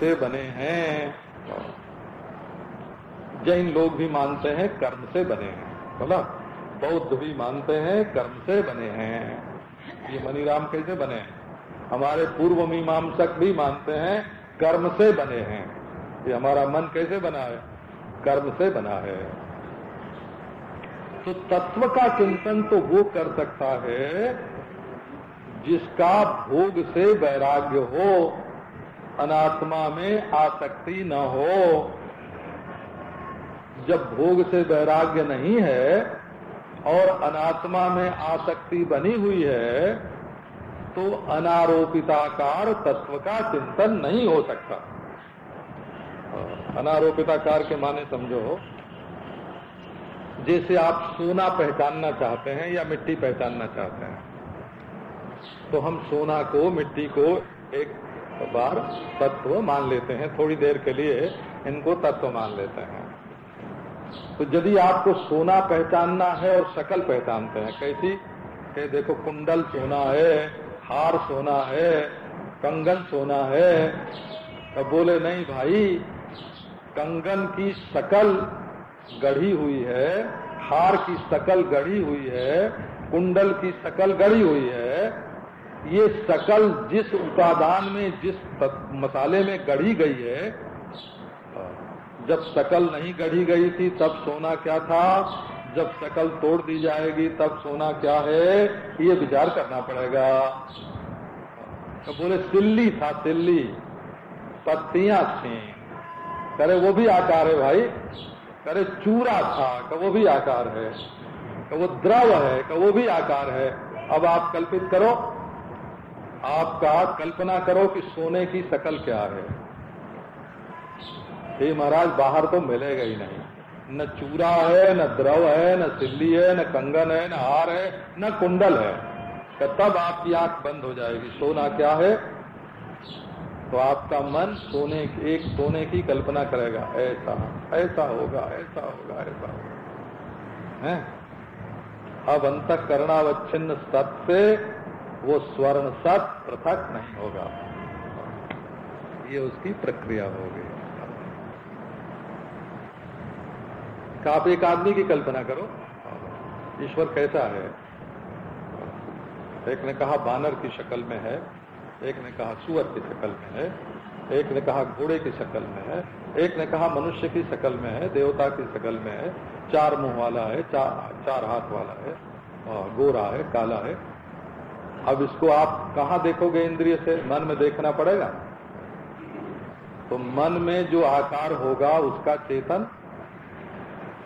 से बने हैं। जैन लोग भी मानते हैं, कर्म से बने हैं। बोला? बौद्ध भी मानते हैं, कर्म से बने हैं। ये मनीराम कैसे बने हैं? हमारे पूर्व मीमांसक भी मानते हैं, कर्म से बने हैं। ये हमारा मन कैसे बना है? कर्म से बना है। तो तत्व का चिंतन तो वो कर सकता है, जिसका भोग से वैराग्य हो। अनात्मा में आसक्ति न हो। जब भोग से वैराग्य नहीं है और अनात्मा में आसक्ति बनी हुई है तो अनारोपिताकार तत्व का चिंतन नहीं हो सकता। अनारोपिताकार के माने समझो, जैसे आप सोना पहचानना चाहते हैं या मिट्टी पहचानना चाहते हैं तो हम सोना को, मिट्टी को एक बार तत्व मान लेते हैं, थोड़ी देर के लिए इनको तत्व मान लेते हैं। तो यदि आपको सोना पहचानना है और शकल पहचानते हैं, कैसी? के देखो, कुंडल सोना है, हार सोना है, कंगन सोना है। तो बोले, नहीं भाई, कंगन की शकल गढ़ी हुई है, हार की शकल गढ़ी हुई है, कुंडल की शकल गढ़ी हुई है ये शकल जिस उपादान में, जिस मसाले में गढ़ी गई है, जब शकल नहीं गढ़ी गई थी, तब सोना क्या था? जब शकल तोड़ दी जाएगी, तब सोना क्या है? ये विचार करना पड़ेगा। तो बोले सिल्ली था सिल्ली पत्तियाँ थी। करे, वो भी आकार है भाई। करे, चूरा था का वो भी आकार है। का वो द्रव है का वो भी आकार है। अब आप कल्पित करो। आपका कल्पना करो कि सोने की शकल क्या है। हे महाराज, बाहर तो मिलेगा ही नहीं। न चूरा है, न द्रव है, न सिल्ली है, न कंगन है, न हार है, न कुंडल है। तो तब आपकी आँख बंद हो जाएगी। सोना क्या है? तो आपका मन सोने, एक सोने की कल्पना करेगा। ऐसा ऐसा होगा ऐसा होगा ऐसा होगा। है? अब अंत करणावच्छिन्न सत से वो स्वर्ण सत पृथक नहीं होगा। ये उसकी प्रक्रिया होगी आप एक आदमी की कल्पना करो। ईश्वर कैसा है? एक ने कहा, बानर की शक्ल में है। एक ने कहा, सुअर की शक्ल में है। एक ने कहा, घोड़े की शक्ल में है। एक ने कहा, मनुष्य की शक्ल में है, देवता की शक्ल में है। चार मुँह वाला है, चार चार हाथ वाला है, गोरा है, काला है। अब इसको आप कहा देखोगे इंद्रिय से? मन में देखना पड़ेगा। तो मन में जो आकार होगा उसका चेतन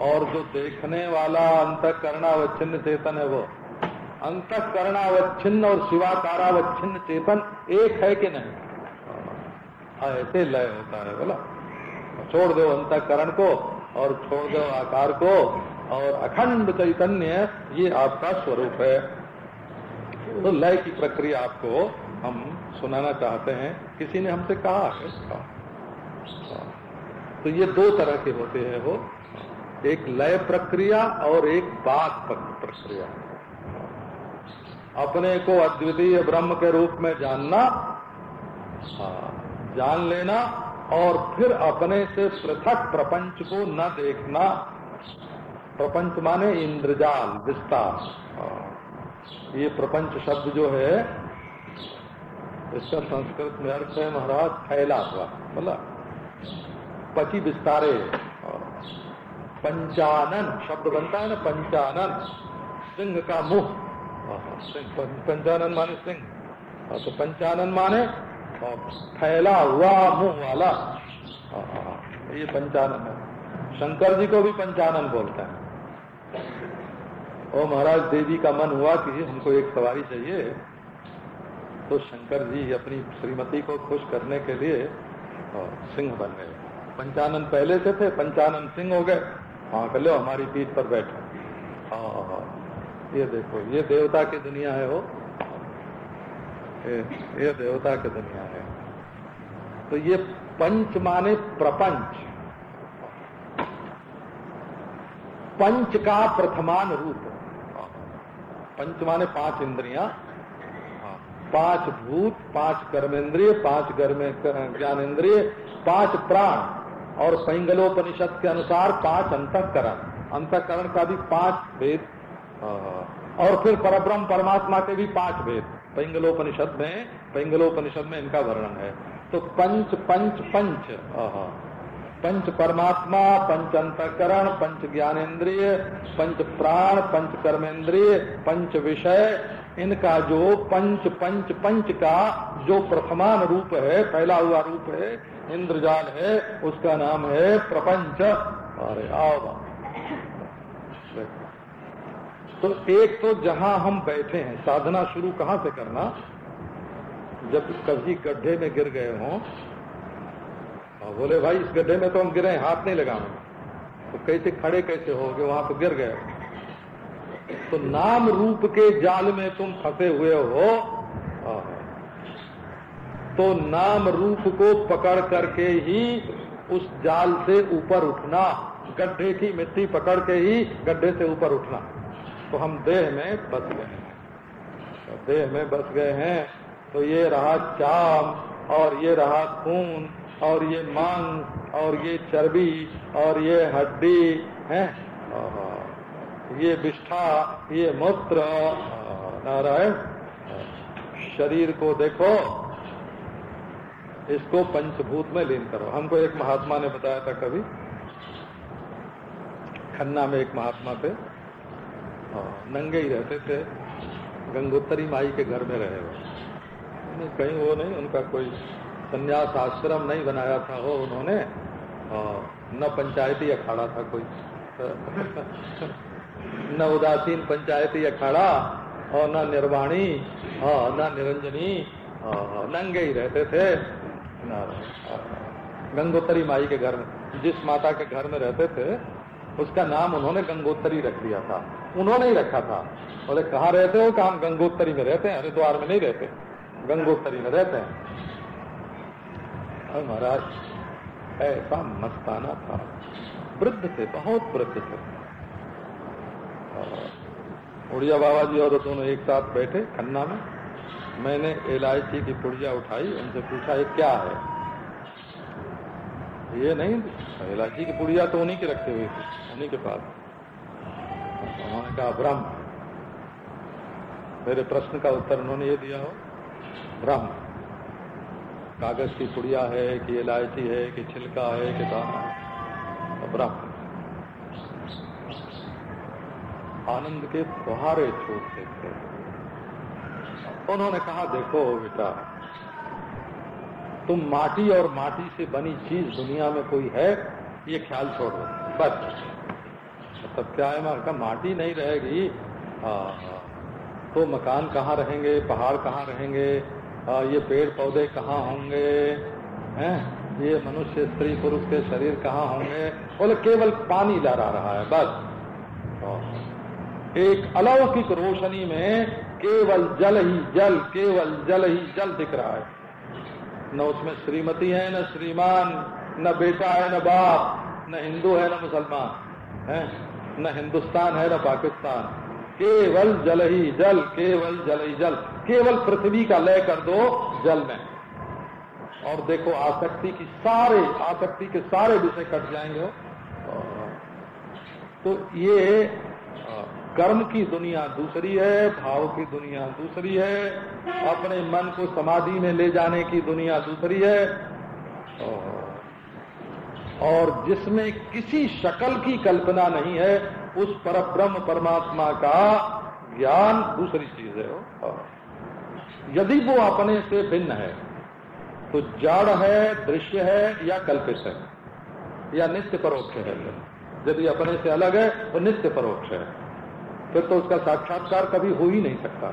और जो देखने वाला अंत अंतकरणावच्छिन्न चेतन है वो। अंतकरणावच्छिन्न और शिवाकारावच्छिन्न चेतन एक है कि नहीं? हाँ, ऐसे लय होता है बोला। छोड़ दो अंतकरण को और छोड़ दो आकार को और अखंड चैतन्य ये आपका स्वरूप है। तो लय की प्रक्रिया आपको हम सुनाना चाहते हैं। किसी ने हमसे कहा है? हाँ। तो ये दो तरह के होते हैं वो। एक लय प्रक्रिया और एक बात प्रक्रिया। अपने को अद्वितीय ब्रह्म के रूप में जानना हाँ, जान लेना और फिर अपने से पृथक प्रपंच को न देखना। प्रपंच माने इंद्रजाल विस्तार। हाँ, ये प्रपंच शब्द जो है, इसका संस्कृत में अर्थ है महाराज, फैला हुआ बोला पची विस्तारे। पंचानन, शब्द बनता है ना, पंचानन। सिंह का मुँह। पंचानन माने सिंह। तो पंचानन माने फैला हुआ मुँह वाला। ये पंचानन है। शंकर जी को भी पंचानन बोलते हैं। ओ महाराज देवी का मन हुआ कि हमको एक सवारी चाहिए तो शंकर जी अपनी श्रीमती को खुश करने के लिए सिंह बन गए। पंचानंद पहले से थे पंचानंद सिंह हो गए। हाँ कर लो हमारी पीठ पर बैठो। हाँ, ये देखो ये देवता की दुनिया है वो। ये देवता की दुनिया है। तो ये पंच माने प्रपंच। पंच का प्रथमान रूप। पंच माने पाँच इंद्रिया। हाँ, पाँच भूत पाँच कर्मेंद्रिय पाँच ज्ञानेन्द्रिय पाँच प्राण और पैंगलोपनिषद के अनुसार पाँच अंतकरण। अंतकरण का भी पाँच भेद। और फिर परब्रह्म परमात्मा के भी पाँच भेद। पैंगलोपनिषद में पैंगलोपनिषद में इनका वर्णन है। तो पंच पंच पंच। पंच परमात्मा, पंच अंतकरण, पंच ज्ञानेन्द्रिय, पंच प्राण, पंच कर्मेंद्रिय पंच विषय, इनका जो पंच पंच पंच का जो प्रथमान रूप है, फैला हुआ रूप है, इंद्रजाल है, उसका नाम है प्रपंच। अरे आओ तो एक तो जहाँ हम बैठे हैं, साधना शुरू कहाँ से करना? जब कभी गड्ढे में गिर गए हों बोले, भाई इस गड्ढे में तो हम गिरे हाथ नहीं लगाए तो कैसे खड़े कैसे हो गए, वहाँ तो गिर गए। तो नाम रूप के जाल में तुम फंसे हुए हो। तो नाम रूप को पकड़ करके ही उस जाल से ऊपर उठना, गड्ढे की मिट्टी पकड़ के ही गड्ढे से ऊपर उठना। तो हम देह में बस गए हैं। तो देह में बस गए हैं। तो ये रहा चाम और ये रहा खून। और ये मांग और ये चर्बी और ये हड्डी है? ये विष्ठा ये मूत्र। नारायण। शरीर को देखो। इसको पंचभूत में लीन करो। हमको एक महात्मा ने बताया था कभी। खन्ना में एक महात्मा थे। नंगे ही रहते थे। गंगोत्तरी माई के घर में रहे वो कहीं वो नहीं उनका कोई संन्यास आश्रम नहीं बनाया था वो उन्होंने। न पंचायती अखाड़ा था कोई। न उदासीन पंचायती अखाड़ा और न निर्वाणी न निरंजनी नंगे ही रहते थे। गंगोत्तरी माई के घर में, जिस माता के घर में रहते थे, उसका नाम उन्होंने गंगोत्तरी रख दिया था। उन्होंने ही रखा था। बोले, कहाँ रहते हो? काम गंगोत्तरी में रहते हैं, हरिद्वार में नहीं रहते। गंगोत्तरी में रहते हैं। और महाराज ऐसा मस्ताना था। वृद्ध थे, बहुत वृद्ध थे। उड़िया बाबा जी और दोनों एक साथ बैठे खन्ना में। मैंने एल की पुड़िया उठाई, उनसे पूछा, ये क्या है? ये नहीं एल की पुड़िया तो उन्हीं के रखे हुए थे, उन्हीं के पास। उन्होंने कहा, ब्रह्म। मेरे प्रश्न का उत्तर उन्होंने ये दिया हो, ब्रह्म। कागज़ की पुड़िया है कि इलायची है कि छिलका है कि दाना तो ब्रह्म आनंद के फुहारे छोड़ते थे उन्होंने कहा देखो बेटा तुम माटी और माटी से बनी चीज़ दुनिया में कोई है? ये ख्याल छोड़ दो। बस। मतलब क्या है का माटी नहीं रहेगी। आ, तो मकान कहाँ रहेंगे? पहाड़ कहाँ रहेंगे? आ, ये पेड़ पौधे कहाँ होंगे? हैं? ये मनुष्य स्त्री पुरुष के शरीर कहाँ होंगे? बोले केवल पानी लहरा रहा है बस। एक अलौकिक रोशनी में केवल जल ही जल केवल जल ही जल दिख रहा है। न उसमें श्रीमती है न श्रीमान न बेटा है न बाप न हिंदू है न मुसलमान है? न हिंदुस्तान है न पाकिस्तान। केवल जल ही जल केवल जल ही जल। केवल पृथ्वी का लय कर दो जल में। और देखो, आसक्ति की सारे, आसक्ति के सारे विषय कट जाएँगे। तो ये कर्म की दुनिया दूसरी है, भाव की दुनिया दूसरी है, अपने मन को समाधि में ले जाने की दुनिया दूसरी है। और जिसमें किसी शकल की कल्पना नहीं है, उस पर ब्रह्म परमात्मा का ज्ञान दूसरी चीज़ है। यदि वो अपने से भिन्न है तो जड़ है दृश्य है या कल्पित है या नित्य परोक्ष है। यदि अपने से अलग है तो नित्य परोक्ष है। फिर तो उसका साक्षात्कार कभी हो ही नहीं सकता।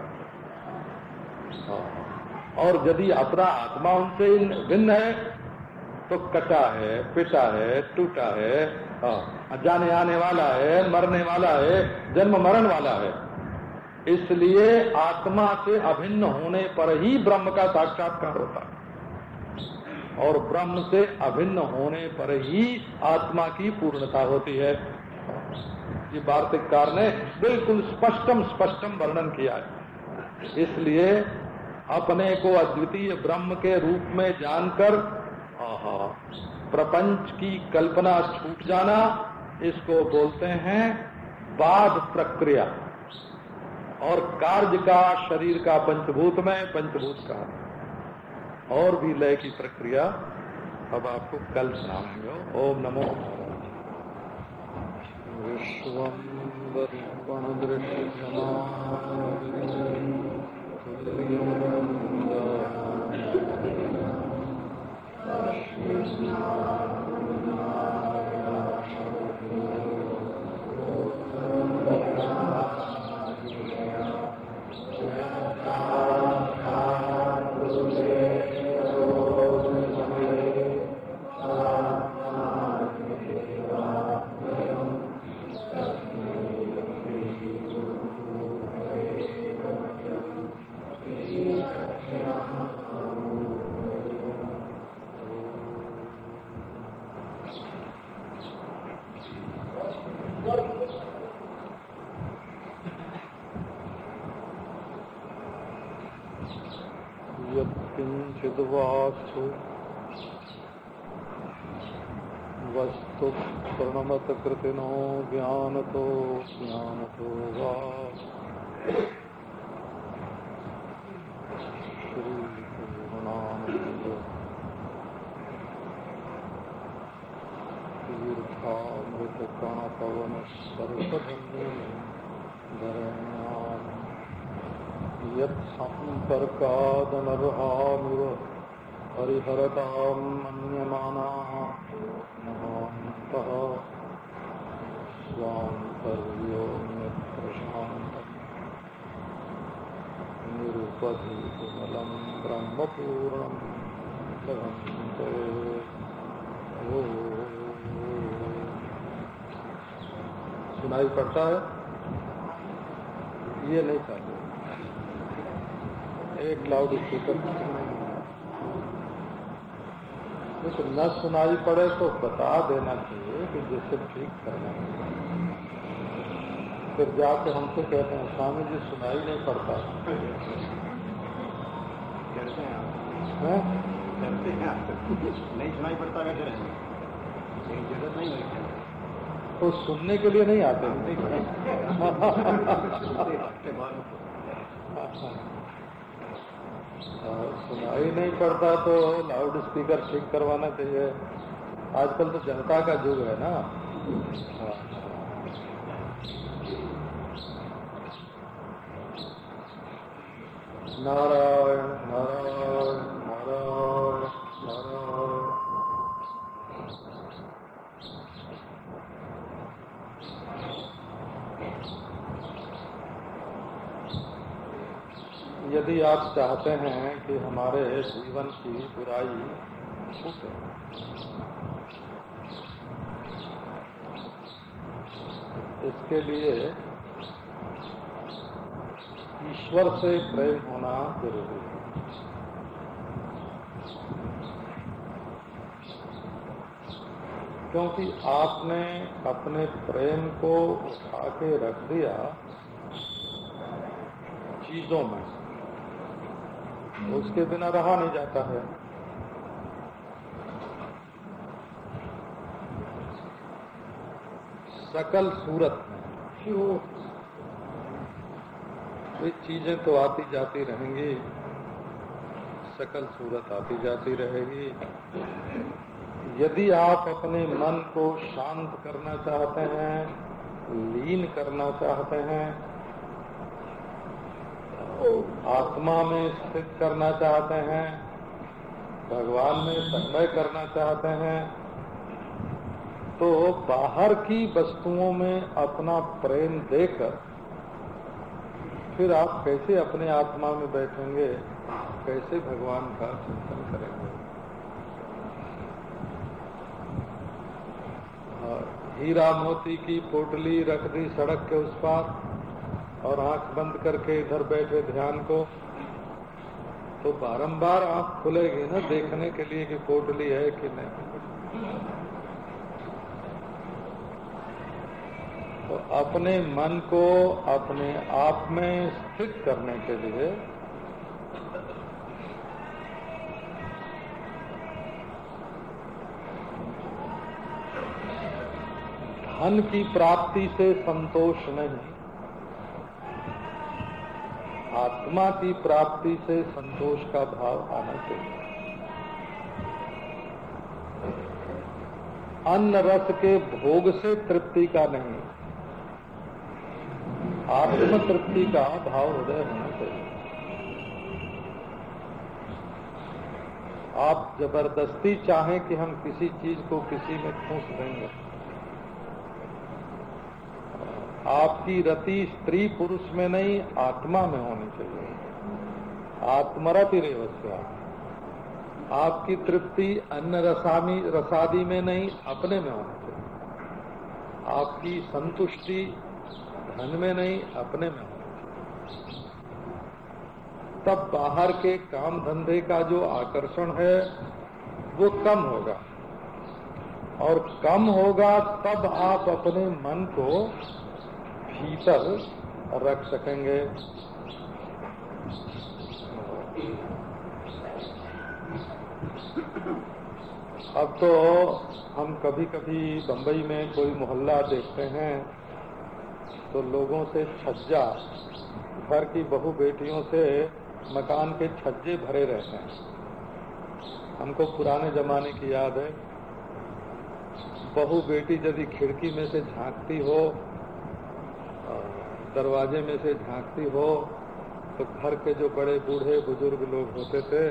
और यदि अपना आत्मा उनसे भिन्न है तो कटा है पिटा है टूटा है हाँ, जाने आने वाला है मरने वाला है जन्म मरण वाला है। इसलिए आत्मा से अभिन्न होने पर ही ब्रह्म का साक्षात्कार होता है। और ब्रह्म से अभिन्न होने पर ही आत्मा की पूर्णता होती है। ये वार्तिककार ने बिल्कुल स्पष्टम स्पष्टम वर्णन किया है। इसलिए अपने को अद्वितीय ब्रह्म के रूप में जानकर प्रपंच की कल्पना छूट जाना, इसको बोलते हैं बाद प्रक्रिया। और कार्य का शरीर का पंचभूत में पंचभूत का। और भी लय की प्रक्रिया अब आपको कल सुनाएँगे। ओम नमो विश्व यत्किञ्चिद्वास्तु वस्तु प्रणमतकृतिनो ज्ञानतो ज्ञानतो वा। श्रीपूर्णानन्द तीर्थामृतकणपवनः सर्वधन्यो धरण्याम् यत्सम्पर्कादनर्हामिव हरिहरताम् ब्रह्मपूर्णम् जगन्ते। सुनाई पड़ता है? ये नहीं चाहते एक लाउड स्पीकर न सुनाई पड़े तो बता देना चाहिए कि जैसे ठीक करना फिर जाके हमसे कहते हैं स्वामी जी सुनाई नहीं पड़ता। नहीं सुनाई पड़ता कैसे रहेंगे? ज़रूरत नहीं होगी तो सुनने के लिए नहीं आते। सुनाई नहीं पड़ता तो लाउड स्पीकर ठीक करवाना चाहिए। आजकल तो जनता का युग है ना। नारायण नारायण नारायण नारायण। यदि आप चाहते हैं कि हमारे जीवन की बुराई इसके लिए ईश्वर से प्रेम होना ज़रूरी है। क्योंकि आपने अपने प्रेम को उठा के रख दिया चीज़ों में उसके बिना रहा नहीं जाता है। सकल सूरत में। वे चीज़ें तो आती जाती रहेंगी। सकल सूरत आती जाती रहेगी। यदि आप अपने मन को शांत करना चाहते हैं, लीन करना चाहते हैं आत्मा में स्थित करना चाहते हैं, भगवान में तन्मय करना चाहते हैं तो बाहर की वस्तुओं में अपना प्रेम देकर फिर आप कैसे अपने आत्मा में बैठेंगे? कैसे भगवान का चिंतन करेंगे? हीरा मोती की पोटली रख दी सड़क के उस पार और आँख बंद करके इधर बैठे ध्यान को। तो बारंबार आँख खुलेगी ना देखने के लिए कि पोटली है कि नहीं। अपने मन को अपने आप में स्थित करने के लिए धन की प्राप्ति से संतोष नहीं। आत्मा की प्राप्ति से संतोष का भाव आना चाहिए। अन्न रस के भोग से तृप्ति का नहीं। आत्म तृप्ति का भाव हृदय होना चाहिए। आप ज़बरदस्ती चाहें कि हम किसी चीज़ को किसी में ठूस देंगे। आपकी रति स्त्री पुरुष में नहीं, आत्मा में होनी चाहिए। आत्मरति रेवस्या। आपकी तृप्ति अन्न रसामी, रसादी में नहीं, अपने में होनी चाहिए। आपकी संतुष्टि धन में नहीं, अपने में तब बाहर के काम धंधे का जो आकर्षण है, वो कम होगा। और कम होगा तब आप अपने मन को भीतर रख सकेंगे। अब तो हम कभी कभी बंबई में कोई मोहल्ला देखते हैं तो लोगों से छज्जा, घर की बहु बेटियों से मकान के छज्जे भरे रहते हैं। हमको पुराने जमाने की याद है। बहु बेटी यदि खिड़की में से झांकती हो दरवाजे में से झांकती हो तो घर के जो बड़े बूढ़े बुज़ुर्ग लोग होते थे,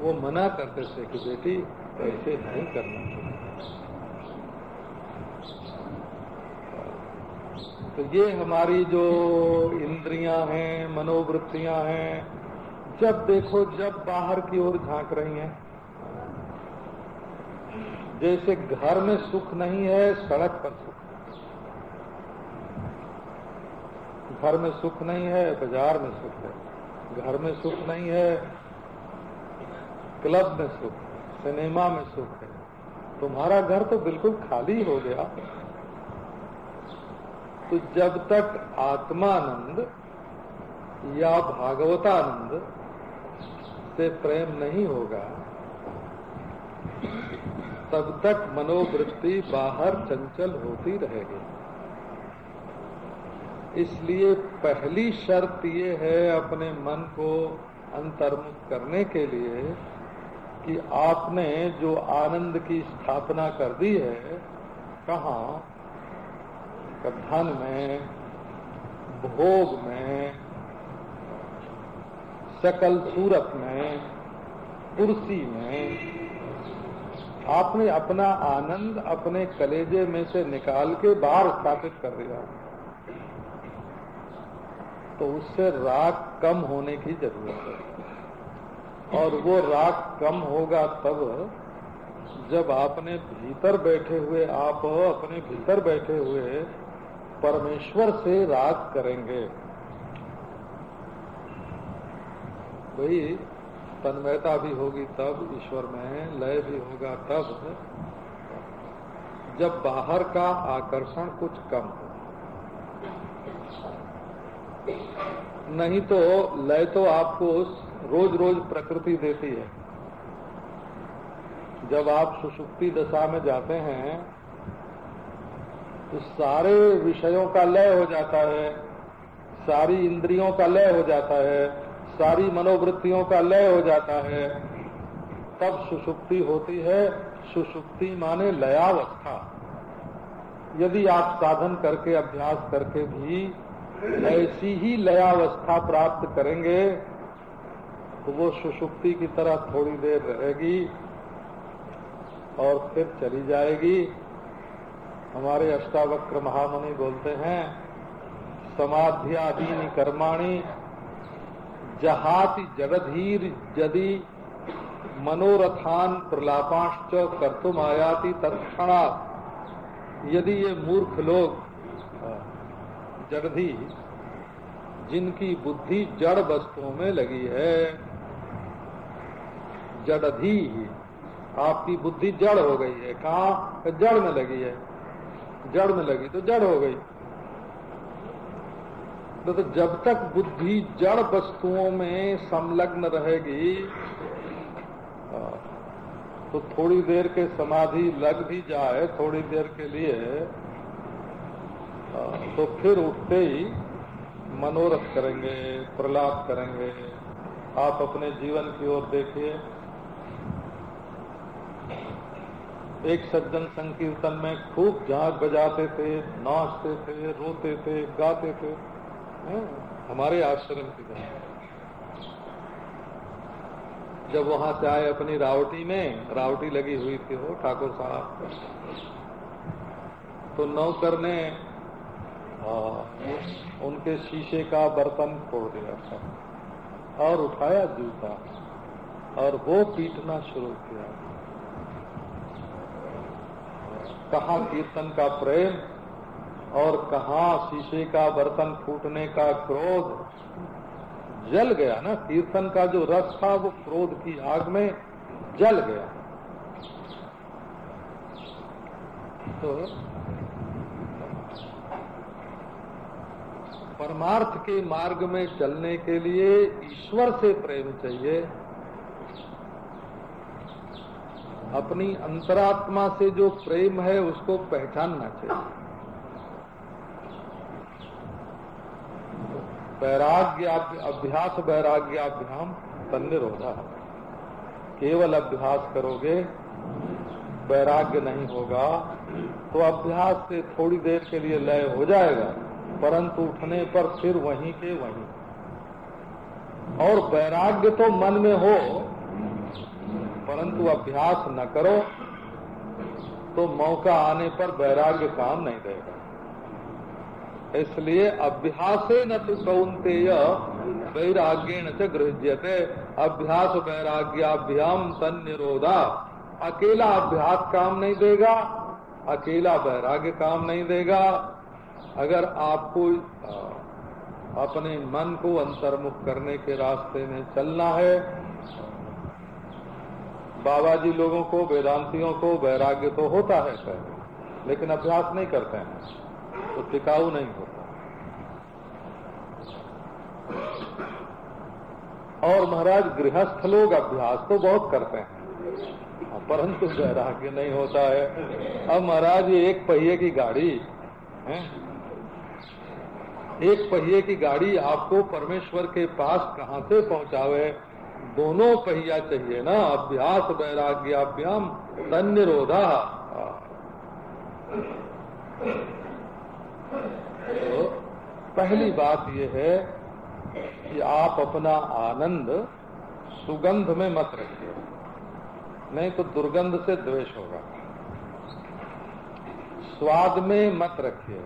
वो मना करते थे कि बेटी, ऐसे नहीं करना। तो ये हमारी जो इंद्रियाँ हैं, मनोवृत्तियाँ हैं, जब देखो, जब बाहर की ओर झाँक रही हैं। जैसे घर में सुख नहीं है, सड़क पर सुख। घर में सुख नहीं है, बाज़ार में सुख है। घर में सुख नहीं है, क्लब में सुख, सिनेमा में सुख है। तुम्हारा घर तो बिल्कुल खाली हो गया। तो जब तक आत्मानंद या भागवतानंद से प्रेम नहीं होगा, तब तक मनोवृत्ति बाहर चंचल होती रहेगी। इसलिए पहली शर्त ये है अपने मन को अंतर्मुख करने के लिए कि आपने जो आनंद की स्थापना कर दी है, कहा धन में, भोग में, सकल सूरत में, कुर्सी में, आपने अपना आनंद अपने कलेजे में से निकाल के बाहर स्थापित कर दिया। तो उससे राग कम होने की ज़रूरत है। और वो राग कम होगा तब जब आपने भीतर बैठे हुए, आप अपने भीतर बैठे हुए परमेश्वर से राग करेंगे। भाई, तन्मयता भी होगी तब, ईश्वर में लय भी होगा तब। जब बाहर का आकर्षण कुछ कम हो। नहीं तो लय तो आपको रोज रोज प्रकृति देती है। जब आप सुसुप्ति दशा में जाते हैं तो सारे विषयों का लय हो जाता है, सारी इंद्रियों का लय हो जाता है, सारी मनोवृत्तियों का लय हो जाता है, तब सुसुप्ति होती है। सुसुप्ति माने लयावस्था। यदि आप साधन करके, अभ्यास करके भी ऐसी ही लयावस्था प्राप्त करेंगे तो वो सुषुप्ति की तरह थोड़ी देर रहेगी और फिर चली जाएगी। हमारे अष्टावक्र महामुनि बोलते हैं, समाध्यादीन कर्माणी, जहाति जगधीर यदि मनोरथान प्रलापाश्च कर्तुम आयाति तत्णा यदि ये मूर्ख लोग, जगधी, जिनकी बुद्धि जड़ वस्तुओं में लगी है, जड़धी, आपकी बुद्धि जड़ हो गई है, कहा? जड़ में लगी है। जड़ में लगी तो जड़ हो गई। तो, तो जब तक बुद्धि जड़ वस्तुओं में संलग्न रहेगी तो थोड़ी देर के समाधि लग भी जाए थोड़ी देर के लिए तो फिर उठते ही मनोरथ करेंगे प्रलाप करेंगे। आप अपने जीवन की ओर देखिए। एक सज्जन संकीर्तन में खूब झाँक बजाते थे, नाचते थे, रोते थे, गाते थे। है? हमारे आश्रम की तरह। जब वहाँ से आए अपनी रावटी में, रावटी लगी हुई थी वो, ठाकुर साहब। तो नौकर ने उनके शीशे का बर्तन फोड़ दिया था और उठाया जूता और वो पीटना शुरू किया। कहा कीर्तन का प्रेम और कहा शीशे का बर्तन फूटने का क्रोध जल गया ना। कीर्तन का जो रस था वो क्रोध की आग में जल गया। तो परमार्थ के मार्ग में चलने के लिए ईश्वर से प्रेम चाहिए। अपनी अंतरात्मा से जो प्रेम है, उसको पहचानना चाहिए। वैराग्य अभ्यास वैराग्याभ्याम तन्निरोधा। केवल अभ्यास करोगे, वैराग्य नहीं होगा। तो अभ्यास से थोड़ी देर के लिए लय हो जाएगा, परंतु उठने पर फिर वहीं के वहीं। और वैराग्य तो मन में हो परंतु अभ्यास न करो तो मौका आने पर वैराग्य काम नहीं देगा इसलिए अभ्यास न तो कौनतेय वैराग्यण च गृह्यते। अभ्यास वैराग्याभ्याम तन निरोधा अकेला अभ्यास काम नहीं देगा, अकेला वैराग्य काम नहीं देगा। अगर आपको अपने मन को अंतर्मुख करने के रास्ते में चलना है बाबा जी लोगों को, वेदांतियों को, वैराग्य तो होता है पहले लेकिन अभ्यास नहीं करते हैं। तो टिकाऊ नहीं होता। और महाराज, गृहस्थ लोग अभ्यास तो बहुत करते हैं। परंतु वैराग्य नहीं होता है। अब महाराज एक पहिए की गाड़ी, है? एक पहिए की गाड़ी आपको परमेश्वर के पास कहाँ से पहुंचावे? दोनों पहिया चाहिए ना, अभ्यास वैराग्याभ्याम तन निरोधा तो पहली बात यह है कि आप अपना आनंद सुगंध में मत रखिए, नहीं तो दुर्गंध से द्वेष होगा। स्वाद में मत रखिए,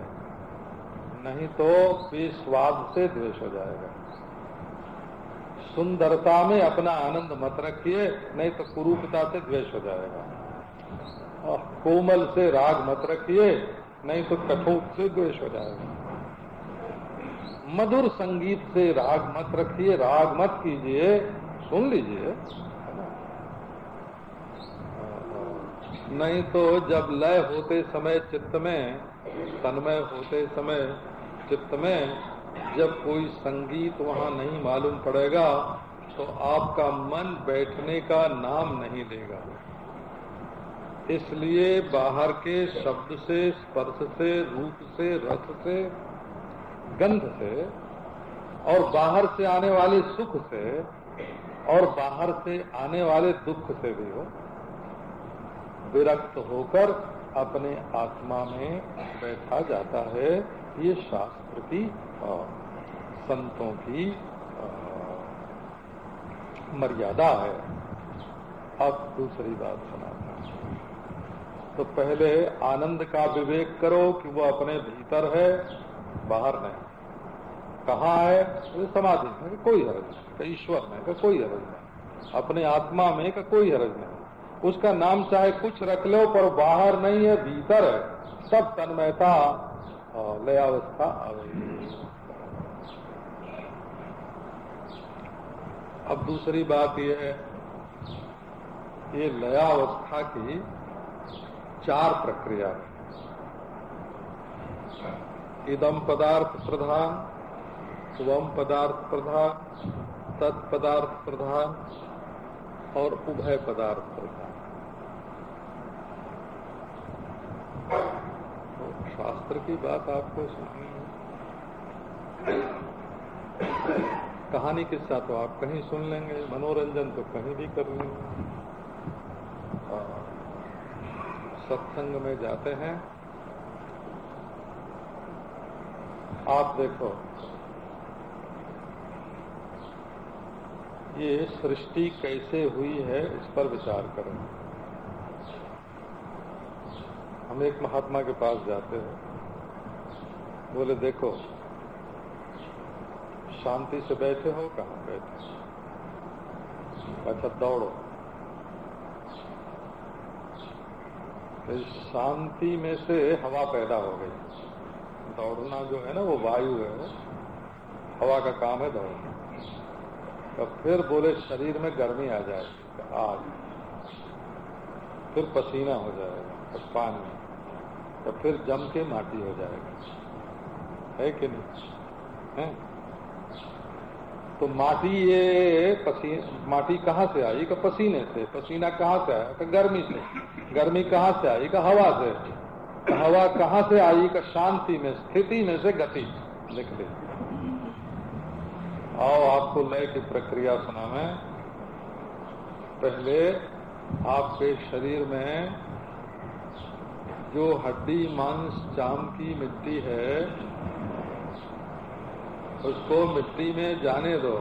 नहीं तो बेस्वाद से द्वेष हो जाएगा। सुंदरता में अपना आनंद मत रखिए, नहीं तो कुरूपता से द्वेष हो जाएगा। और कोमल से राग मत रखिए, नहीं तो कठोर से द्वेष हो जाएगा। मधुर संगीत से राग मत रखिए, राग मत कीजिए, सुन लीजिए। नहीं तो जब लय होते समय चित्त में, तन्मय होते समय चित्त में जब कोई संगीत वहाँ नहीं मालूम पड़ेगा तो आपका मन बैठने का नाम नहीं लेगा। इसलिए बाहर के शब्द से, स्पर्श से, रूप से, रस से, गंध से, और बाहर से आने वाले सुख से, और बाहर से आने वाले दुख से भी हो, विरक्त होकर अपने आत्मा में बैठा जाता है। ये शास्त्र की संतों की मर्यादा है। अब दूसरी बात सुनाता तो पहले आनंद का विवेक करो कि वो अपने भीतर है, बाहर नहीं। कहा है? तो समाधि में कोई हरज नहीं, का ईश्वर में का कोई हरज नहीं। अपने आत्मा में का कोई हरज नहीं। उसका नाम चाहे कुछ रख लो, पर बाहर नहीं है, भीतर है। सब तन्मयता लयावस्था आवेगी अब दूसरी बात यह है ये लयावस्था की चार प्रक्रिया है। इदम पदार्थ प्रधान स्वम पदार्थ प्रधान तत्पदार्थ प्रधान और उभय पदार्थ प्रधान। तो शास्त्र की बात आपको सुननी कहानी किस्सा तो आप कहीं सुन लेंगे, मनोरंजन तो कहीं भी कर लेंगे। सत्संग में जाते हैं। आप देखो, ये सृष्टि कैसे हुई है इस पर विचार करें। हम एक महात्मा के पास जाते हैं। बोले, देखो शांति से बैठे हो, कहा बैठे अच्छा दौड़ो। तो शांति में से हवा पैदा हो गई। दौड़ना जो है ना, वो वायु है। हवा का काम है दौड़ना। तो फिर बोले, शरीर में गर्मी आ जाएगी। आग फिर पसीना हो जाएगा फिर पानी। तो फिर जम के माटी हो जाएगा। है कि नहीं? है? तो माटी ये पसी माटी कहाँ से आई? का पसीने से। पसीना कहाँ से आया? गर्मी से। गर्मी कहाँ से आई? का हवा से। हवा कहाँ से आई? का शांति में, स्थिति में से गति निकले। आओ, आपको लय की प्रक्रिया सुना मैं पहले आपके शरीर में जो हड्डी, मांस चाम की मिट्टी है उसको मिट्टी में जाने दो,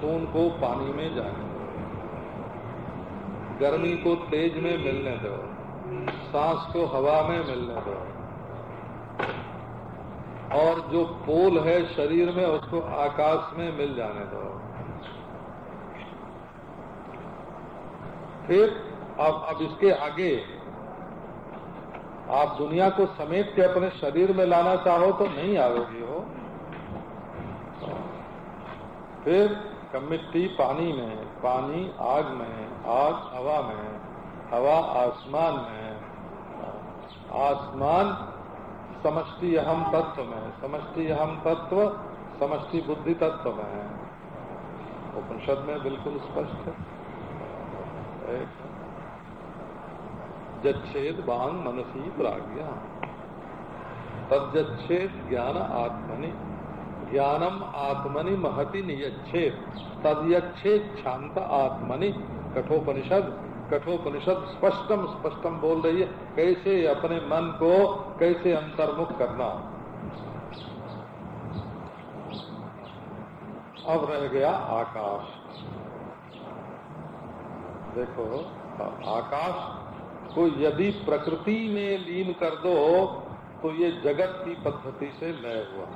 खून को पानी में जाने दो। गर्मी को तेज में मिलने दो, सांस को हवा में मिलने दो। और जो पोल है शरीर में, उसको आकाश में मिल जाने दो। फिर अब अब इसके आगे, आप दुनिया को समेट के अपने शरीर में लाना चाहो तो नहीं आओगी हो फिर मिट्टी पानी में, पानी आग में, आग हवा में, हवा आसमान में। आसमान समष्टि अहम तत्व में, समष्टि अहम तत्व, समष्टि बुद्धि तत्व में है। उपनिषद में बिल्कुल स्पष्ट है। जच्छेद बांग मनसी प्राज्ञा तद ज्ञान आत्मनि। ज्ञानम आत्मनि महति नियच्छेद तदयच्छेद शांत आत्मनि। कठोपनिषद। कठोपनिषद स्पष्टम स्पष्टम बोल रही है। कैसे अपने मन को कैसे अंतर्मुख करना? अब रह गया आकाश। देखो, आकाश को यदि प्रकृति में लीन कर दो तो ये जगत की पद्धति से लय हुआ।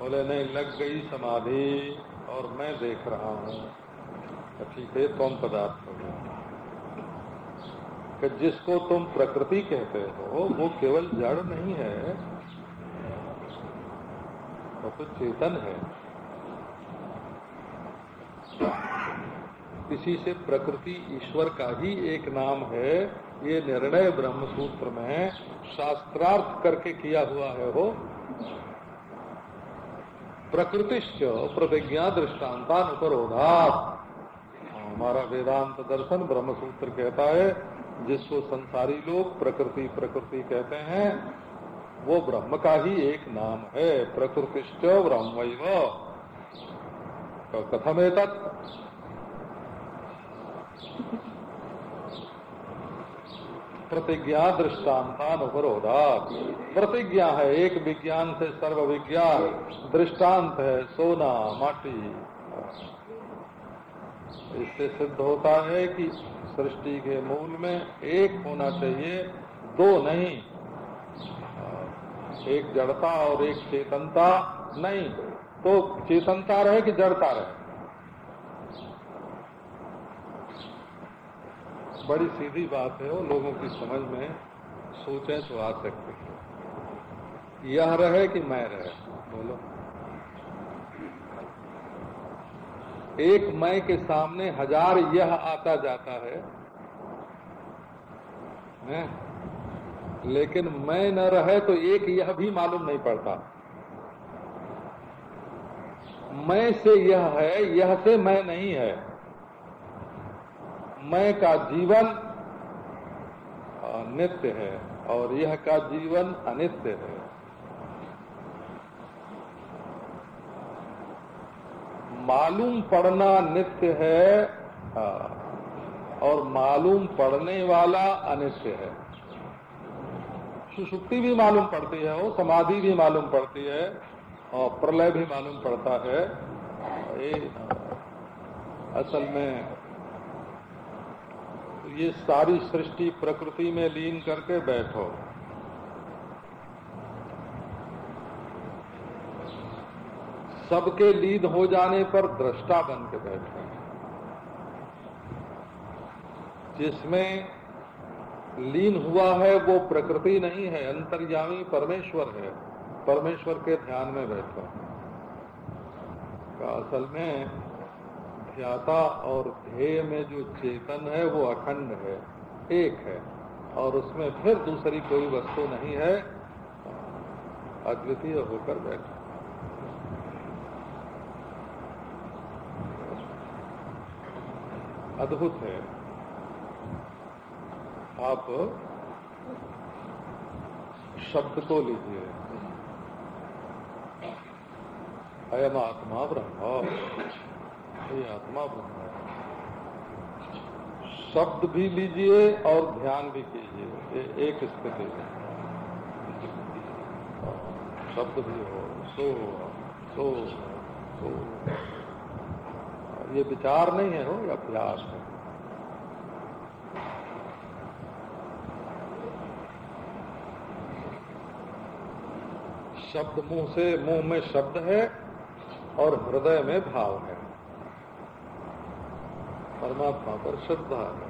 बोले नहीं लग गई समाधि और मैं देख रहा हूँ ठीक है, तुम पदार्थ हो कि जिसको तुम प्रकृति कहते हो, वो केवल जड़ नहीं है, वो तो चेतन है। किसी से प्रकृति ईश्वर का ही एक नाम है। ये निर्णय ब्रह्म सूत्र में शास्त्रार्थ करके किया हुआ है हो प्रकृतिश्च प्रतिज्ञा दृष्टान्तानुपरोधात हमारा वेदांत दर्शन ब्रह्म सूत्र कहता है जिसको संसारी लोग प्रकृति प्रकृति कहते हैं, वो ब्रह्म का ही एक नाम है, प्रकृतिश्च ब्रह्म कथम है तक प्रतिज्ञा दृष्टान्तानुपरोधा प्रतिज्ञा है एक विज्ञान से सर्व विज्ञान दृष्टांत है सोना, माटी। इससे सिद्ध होता है कि सृष्टि के मूल में एक होना चाहिए, दो नहीं। एक जड़ता और एक चेतनता नहीं। तो चेतनता रहे कि जड़ता रहे? बड़ी सीधी बात है वो लोगों की समझ में सोचे तो आ सकते हैं। यह रहे कि मैं रहे? बोलो। एक मैं के सामने हज़ार यह आता जाता है, है? लेकिन मैं न रहे तो एक यह भी मालूम नहीं पड़ता। मैं से यह है यह से मैं नहीं है। मैं का जीवन नित्य है और यह का जीवन अनित्य है। मालूम पड़ना नित्य है और मालूम पड़ने वाला अनित्य है। सुषुप्ति भी मालूम पड़ती है वो समाधि भी मालूम पड़ती है, और प्रलय भी मालूम पड़ता है। ये असल में ये सारी सृष्टि प्रकृति में लीन करके बैठो। सबके लीन हो जाने पर दृष्टा बन के बैठो। जिसमें लीन हुआ है, वो प्रकृति नहीं है, अंतर्यामी परमेश्वर है। परमेश्वर के ध्यान में बैठो। असल में ध्याता और ध्येय में जो चेतन है, वो अखंड है, एक है। और उसमें फिर दूसरी कोई वस्तु नहीं है। अद्वितीय होकर बैठा। अद्भुत है। आप शब्द को लीजिए। अयम आत्मा ब्रह्म। ये आत्मा ब्रह्म शब्द भी लीजिए और ध्यान भी कीजिए। एक स्थिति है। शब्द भी हो, सो हो, सो सो ये विचार नहीं है, हो, या अभ्यास है। शब्द मुँह से, मुँह में शब्द है और हृदय में भाव है। परमात्मा पर श्रद्धा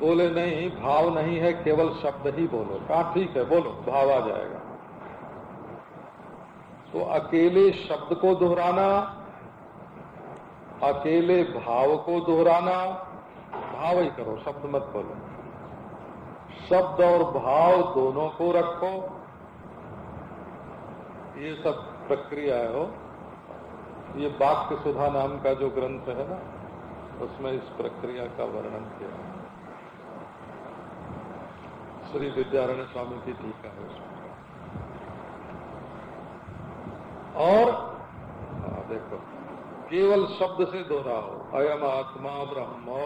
बोले नहीं, भाव नहीं है, केवल शब्द ही बोलो। कहा, ठीक है, बोलो, भाव आ जाएगा। तो अकेले शब्द को दोहराना, अकेले भाव को दोहराना, भाव ही करो, शब्द मत बोलो। शब्द और भाव दोनों को रखो। ये सब प्रक्रिया है, हो। ये वाक्य सुधा नाम का जो ग्रंथ है ना उसमें इस प्रक्रिया का वर्णन किया श्री विद्यारण स्वामी की टीका है उसमें। और हाँ, देखो केवल शब्द से दोहराओ अयम आत्मा ब्रह्म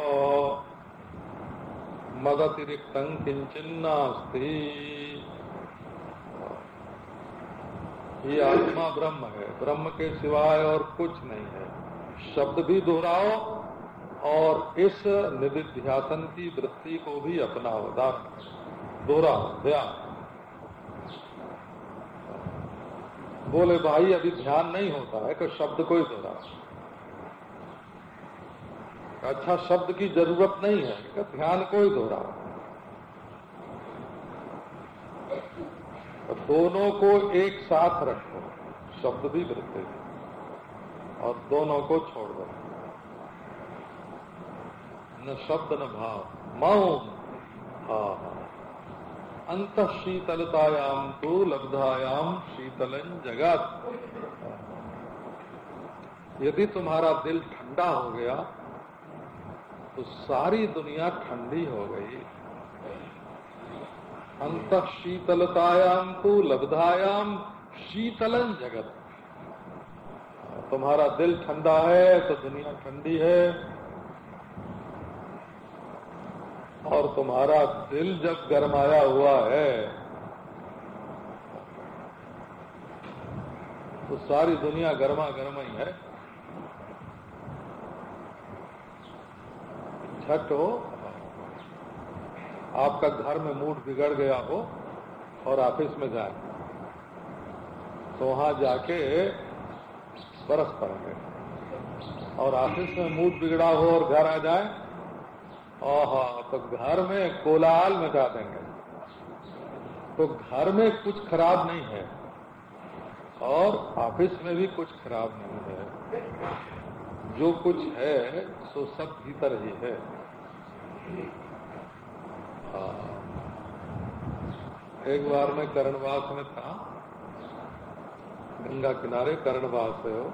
मद अतिरिक्त किंचिन्नास्ती ये आत्मा ब्रह्म है। ब्रह्म के सिवाय और कुछ नहीं है। शब्द भी दोहराओ और इस निधिध्यासन की वृत्ति को भी अपनाओ दोहराओ, ध्यान। बोले, भाई, अभी ध्यान नहीं होता है कि शब्द को ही दोहरा अच्छा शब्द की ज़रूरत नहीं है कि ध्यान को ही दोहरा तो दोनों को एक साथ रखो। शब्द भी वृत्ति और दोनों को छोड़ दो। न शब्द न भाव। मौन। हाँ अंत शीतलतायाम तो लब्धायाम शीतलन जगत। यदि तुम्हारा दिल ठंडा हो गया तो सारी दुनिया ठंडी हो गई। अंत शीतलतायाम तो लब्धायाम शीतलन जगत। तुम्हारा दिल ठंडा है तो दुनिया ठंडी है। और तुम्हारा दिल जब गरमाया हुआ है तो सारी दुनिया गर्मा गर्म ही है। छठ हो आपका घर में मूड बिगड़ गया हो और ऑफ़िस में जाए तो वहाँ जाके बरस पड़ेंगे। और ऑफ़िस में मूड बिगड़ा हो और घर आ जाए, ओहा तो घर में कोलाहल मचा देंगे। तो घर में कुछ खराब नहीं है और ऑफ़िस में भी कुछ खराब नहीं है। जो कुछ है, सो सब भीतर ही है। हाँ। एक बार मैं करणवास में था। गंगा किनारे करणवास है हो।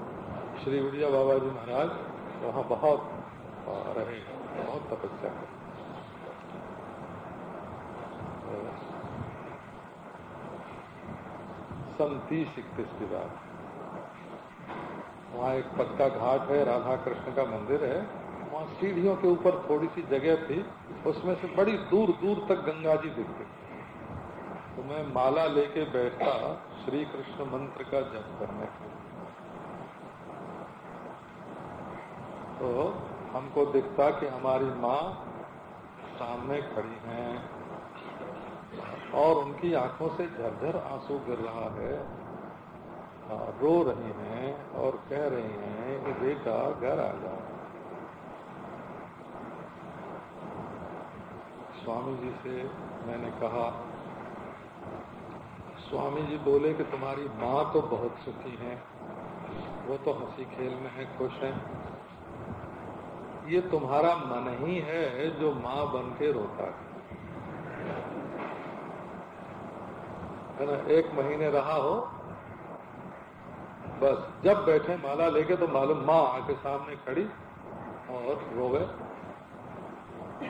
श्री उड़िया बाबा जी महाराज वहाँ बहुत रहे। बहुत तपस्या है सन तीस इकतीस की बात वहाँ एक पक्का घाट है राधा कृष्ण का मंदिर है। वहाँ सीढ़ियों के ऊपर थोड़ी सी जगह थी, उसमें से बड़ी दूर दूर तक गंगा जी दिखते। तो मैं माला लेके बैठा श्री कृष्ण मंत्र का जप करने के तो हमको दिखता कि हमारी माँ सामने खड़ी हैं और उनकी आँखों से झरझर आँसू गिर रहा है। रो रही हैं और कह रही हैं कि, बेटा, घर आ जाओ स्वामी जी से मैंने कहा स्वामी जी बोले कि तुम्हारी माँ तो बहुत सुखी है, वो तो हँसी खेल में है, खुश है। ये तुम्हारा मन ही है जो माँ बन के रोता है ना, एक महीने रहा हो, बस जब बैठे माला लेके तो मालूम माँ आके सामने खड़ी और रोवे।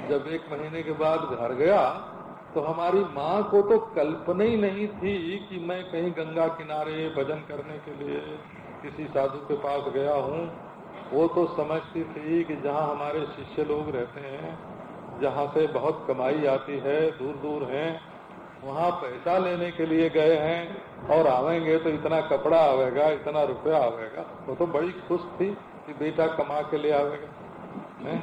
जब एक महीने के बाद घर गया तो हमारी माँ को तो कल्पना ही नहीं थी कि मैं कहीं गंगा किनारे भजन करने के लिए किसी साधु के पास गया हूँ। वो तो समझती थी कि जहाँ हमारे शिष्य लोग रहते हैं, जहाँ से बहुत कमाई आती है दूर दूर हैं, वहाँ पैसा लेने के लिए गए हैं, और आवेंगे तो इतना कपड़ा आवेगा, इतना रुपया आवेगा। वो तो बड़ी खुश थी कि बेटा कमा के ले आवेगा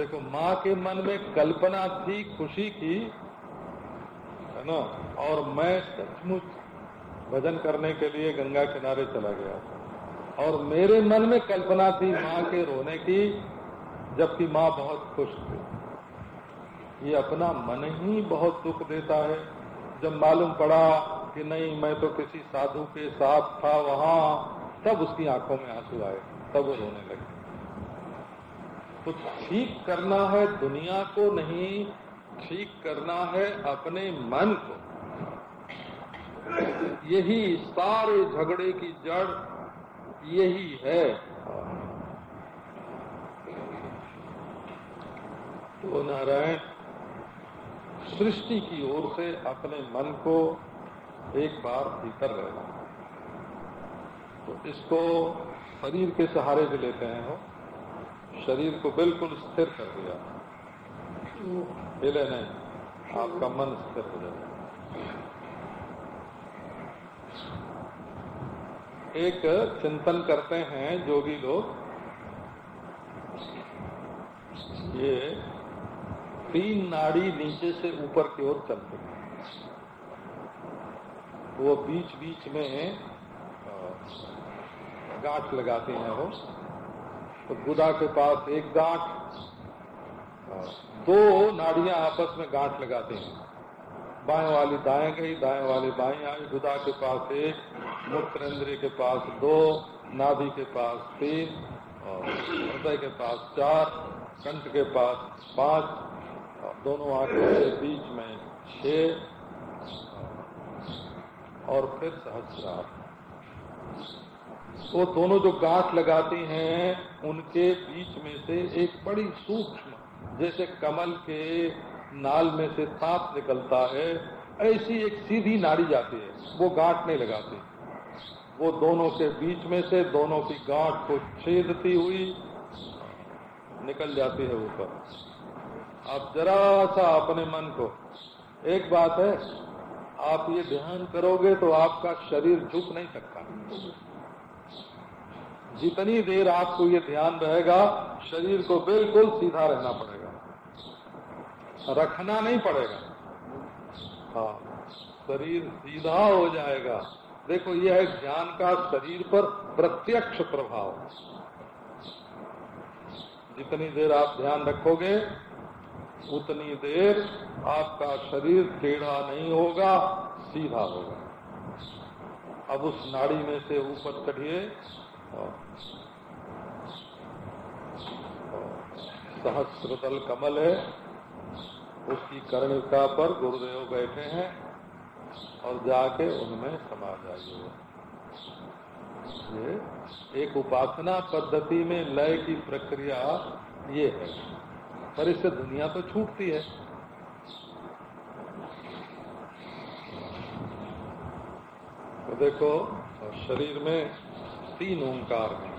देखो, माँ के मन में कल्पना थी, खुशी की, है ना? और मैं सचमुच भजन करने के लिए गंगा किनारे चला गया और मेरे मन में कल्पना थी माँ के रोने की, जबकि माँ बहुत खुश थी। ये अपना मन ही बहुत दुख देता है। जब मालूम पड़ा कि नहीं, मैं तो किसी साधु के साथ था, वहाँ, तब उसकी आँखों में आँसू आए, तब वो रोने लगे। तो ठीक करना है दुनिया को नहीं, ठीक करना है अपने मन को। यही सारे झगड़े की जड़ यही है। तो नारायण, सृष्टि की ओर से अपने मन को एक बार भीतर रहना। तो इसको शरीर के सहारे भी लेते हैं वो। शरीर को बिल्कुल स्थिर कर दिया। हिले नहीं, आपका मन स्थिर हो जाएगा एक चिंतन करते हैं जोगी लोग। ये तीन नाड़ी नीचे से ऊपर की ओर चलते हैं। वो बीच बीच में गांठ लगाते हैं वो। तो गुदा के पास एक गांठ दो नाड़ियाँ आपस में गांठ लगाते हैं। बाएँ वाली दाएँ गई, दाएँ वाली बाएँ आई गुदा के पास एक मूत्र के पास दो, नाभि के पास तीन, और हृदय के पास चार, कंठ के पास पाँच दोनों आँखों के बीच में छह, और फिर सहस्रार। वो दोनों जो गांठ लगाती हैं, उनके बीच में से एक बड़ी सूक्ष्म, जैसे कमल के नाल में से सांप निकलता है, ऐसी एक सीधी नाड़ी जाती है, वो गांठ नहीं लगाती। वो दोनों के बीच में से, दोनों की गांठ को छेदती हुई निकल जाती है ऊपर। आप जरा सा अपने मन को, एक बात है, आप ये ध्यान करोगे तो आपका शरीर झुक नहीं सकता। जितनी देर आपको ये ध्यान रहेगा, शरीर को बिल्कुल सीधा रहना पड़ेगा। रखना नहीं पड़ेगा। हाँ शरीर सीधा हो जाएगा। देखो, यह है ज्ञान का शरीर पर प्रत्यक्ष प्रभाव। जितनी देर आप ध्यान रखोगे, उतनी देर आपका शरीर टेढ़ा नहीं होगा, सीधा होगा। अब उस नाड़ी में से ऊपर चढ़िए। सहस्रदल कमल है। उसकी कर्णिका पर गुरुदेव बैठे हैं और जाके उनमें समा जाइए ये एक उपासना पद्धति में लय की प्रक्रिया ये है, पर इससे दुनिया तो छूटती है। तो देखो, शरीर में तीन ओंकार हैं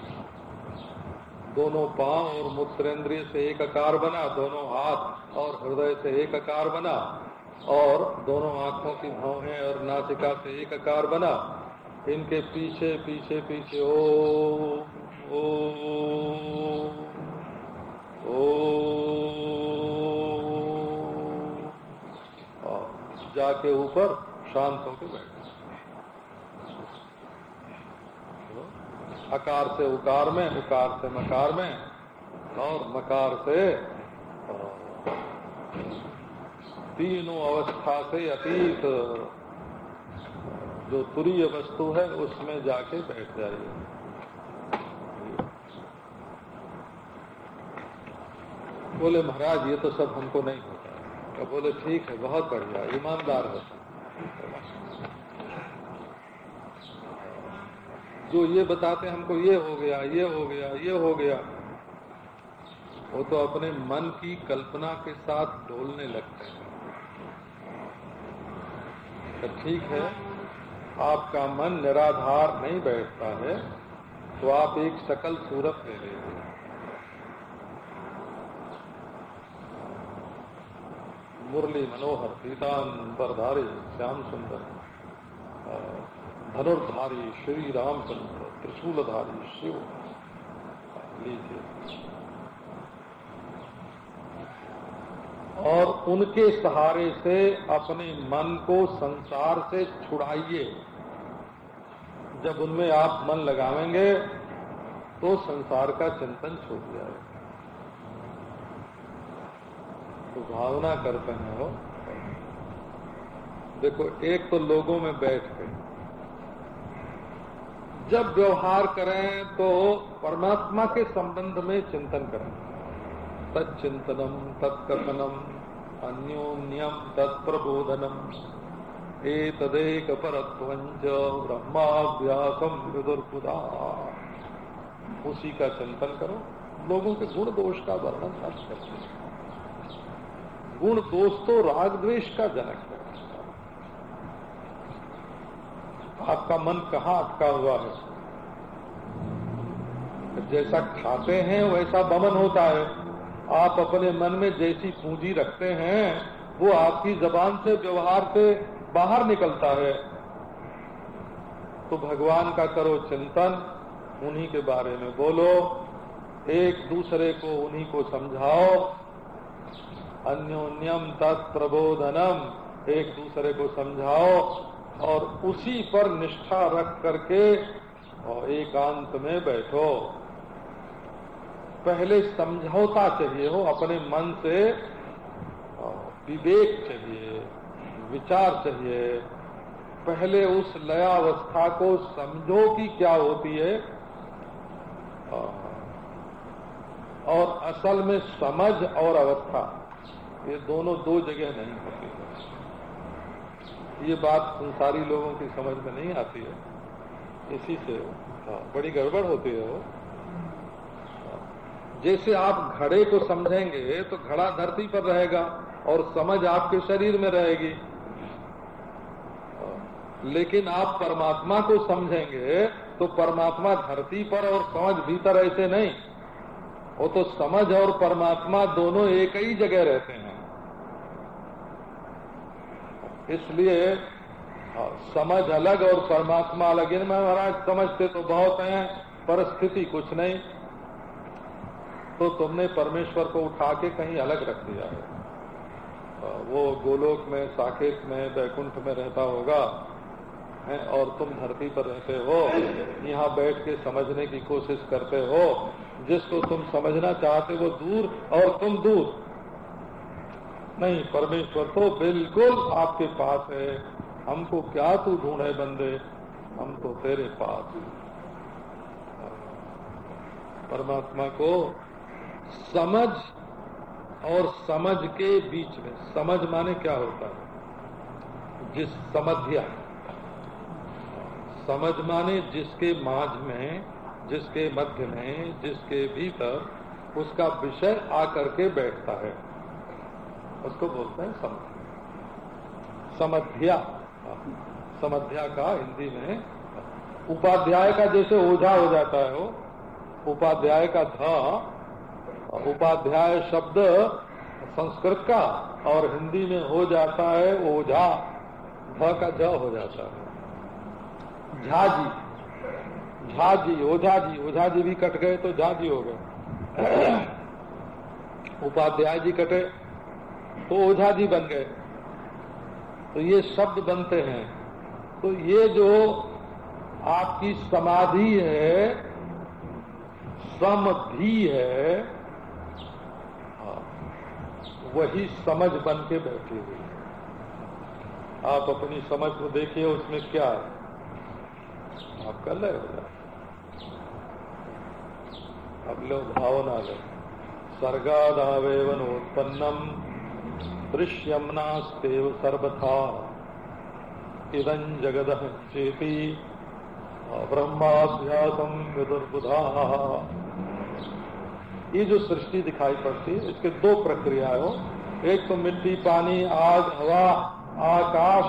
दोनों पाँव और मूत्रेंद्रिय से एक आकार बना दोनों हाथ और हृदय से एक आकार बना और दोनों आँखों की भौहें और नासिका से एक आकार बना इनके पीछे पीछे पीछे ओ ओ ओ जाके ऊपर शांत होकर बैठ अकार से उकार में, उकार से मकार में, और मकार से तीनों अवस्था से अतीत। जो तुरीय वस्तु है, उसमें जाके बैठ जाइए। बोले, महाराज, ये तो सब हमको नहीं होता तो बोले, ठीक है, बहुत बढ़िया, ईमानदार है। जो ये बताते हमको ये हो गया, ये हो गया, ये हो गया। वो तो अपने मन की कल्पना के साथ डोलने लगते हैं। तो ठीक है, आपका मन निराधार नहीं बैठता है तो आप एक सकल सूरत ले लीजिए मुरली मनोहर पीतांबरधारी श्याम सुंदर। धनुर्धारी श्री रामचंद्र, त्रिशूलधारी शिव। लीजिए। और उनके सहारे से अपने मन को संसार से छुड़ाइए। जब उनमें आप मन लगावेंगे तो संसार का चिंतन छूट जाएगा। तो भावना करते हैं वो। देखो, एक तो लोगों में बैठ के जब व्यवहार करें तो परमात्मा के संबंध में चिंतन करें। तच्चिंतनम, तत्कथनम, अन्योन्यम, तत्प्रबोधनम। एतदेक परत्वंच ब्रह्माभ्यासम विदुर्बुदा उसी का चिंतन करो। लोगों के गुण दोष का वर्णन मत करो गुण दोष तो राग द्वेष का जनक है। आपका मन कहाँ अटका हुआ है? जैसा खाते हैं, वैसा बमन होता है। आप अपने मन में जैसी पूंजी रखते हैं, वो आपकी जबान से व्यवहार से बाहर निकलता है। तो भगवान का करो चिंतन, उन्हीं के बारे में बोलो। एक दूसरे को उन्हीं को समझाओ। अन्योन्यम तत्प्रबोधनम, एक दूसरे को समझाओ। और उसी पर निष्ठा रख करके और एकांत में बैठो। पहले समझौता चाहिए हो, अपने मन से विवेक चाहिए, विचार चाहिए। पहले उस लयावस्था को समझो कि क्या होती है। और असल में समझ और अवस्था, ये दोनों दो जगह नहीं होती। ये बात संसारी लोगों की समझ में नहीं आती है। इसी से हाँ, बड़ी गड़बड़ होती है वो। जैसे आप घड़े को समझेंगे तो घड़ा धरती पर रहेगा और समझ आपके शरीर में रहेगी। लेकिन आप परमात्मा को समझेंगे तो परमात्मा धरती पर और समझ भीतर ऐसे नहीं। वो तो समझ और परमात्मा दोनों एक ही जगह रहते हैं। इसलिए हाँ, समझ अलग और परमात्मा अलग। इनमें महाराज समझते तो बहुत हैं परिस्थिति कुछ नहीं। तो तुमने परमेश्वर को उठा के कहीं अलग रख दिया है। वो गोलोक में साकेत में बैकुंठ में रहता होगा है और तुम धरती पर रहते हो यहाँ बैठ के समझने की कोशिश करते हो। जिसको तुम समझना चाहते वो दूर और तुम दूर। नहीं, परमेश्वर तो बिल्कुल आपके पास है। हमको क्या तू ढूंढे बंदे? हम तो तेरे पास परमात्मा को समझ और समझ के बीच में, समझ माने क्या होता है? जिस समझिया। समझ माने जिसके माझ में, जिसके मध्य में, जिसके भीतर उसका विषय आकर के बैठता है। उसको बोलते हैं समध्या समध्या। समध्या का हिंदी में उपाध्याय का जैसे ओझा हो जाता है वो। उपाध्याय का ध, उपाध्याय शब्द संस्कृत का और हिंदी में हो जाता है ओझा। ध का ज हो जाता है। झाजी। झाजी ओझा जी ओझा जी भी कट गए तो झाजी हो गए। उपाध्याय जी कटे। तो ओझा जी बन गए। तो ये शब्द बनते हैं। तो ये जो आपकी समाधि है समधि है हाँ, वही समझ बन के बैठे हुए आप अपनी समझ को देखिए उसमें क्या है? आपका लय हो जाए अब लो भावना लो सर्गादावेवन उत्पन्नम दृश्यम नास्तेव सर्वथा। इदं जगद चेती ब्रह्माभ्यासम विदुर्बुधा ये जो सृष्टि दिखाई पड़ती है, इसके दो प्रक्रिया हो। एक तो मिट्टी, पानी, आग, हवा, आकाश